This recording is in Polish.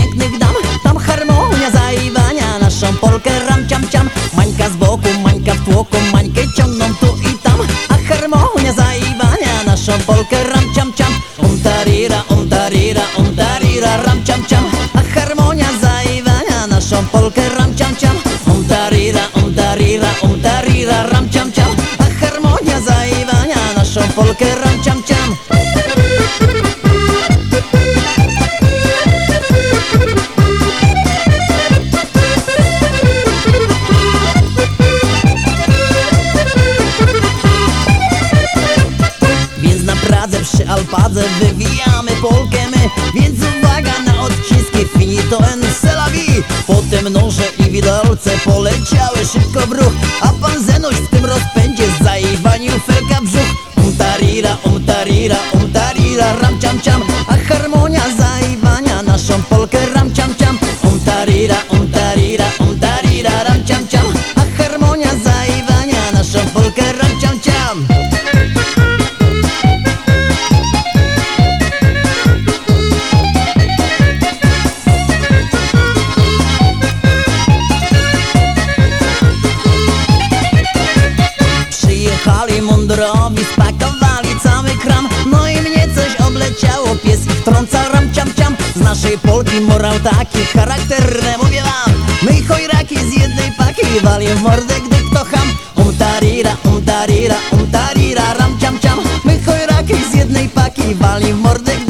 pięknych dam Tam harmonia zaiwania naszą polkę. Ram ciam ciam. Mańka z boku, mańka w tłoku, mańkę ciągną tu i tam. A harmonia zaiwania naszą polkę. Ram ciam ciam. Um tarira, um tarira, um tarira ram ciam ciam. A harmonia zaiwania naszą polkę. Ram ciam ciam. Um tarira, um tarira, um tarira ram ciam ciam. A harmonia zaiwania naszą polkę Alpadze wywijamy Polkę my. Więc uwaga na odciski finito en selawi. Potem noże i widelce poleciały szybko w ruch. A pan Zenuś w tym rozpędzie zaiwanił felka brzuch. Um tarira, um tarira, um tarira, ram ciam ciam. A harmonia zaiwania naszą Polkę Wikorowi spakowali cały kram. No i mnie coś obleciało Pies wtrąca ram ciam ciam. Z naszej Polki moral taki Charakterny mówię wam My chojraki z jednej paki Walię w mordę gdy kto ham Um tarira, um tarira, um tarira Ram ciam ciam. My chojraki z jednej paki Wali w mordę gdy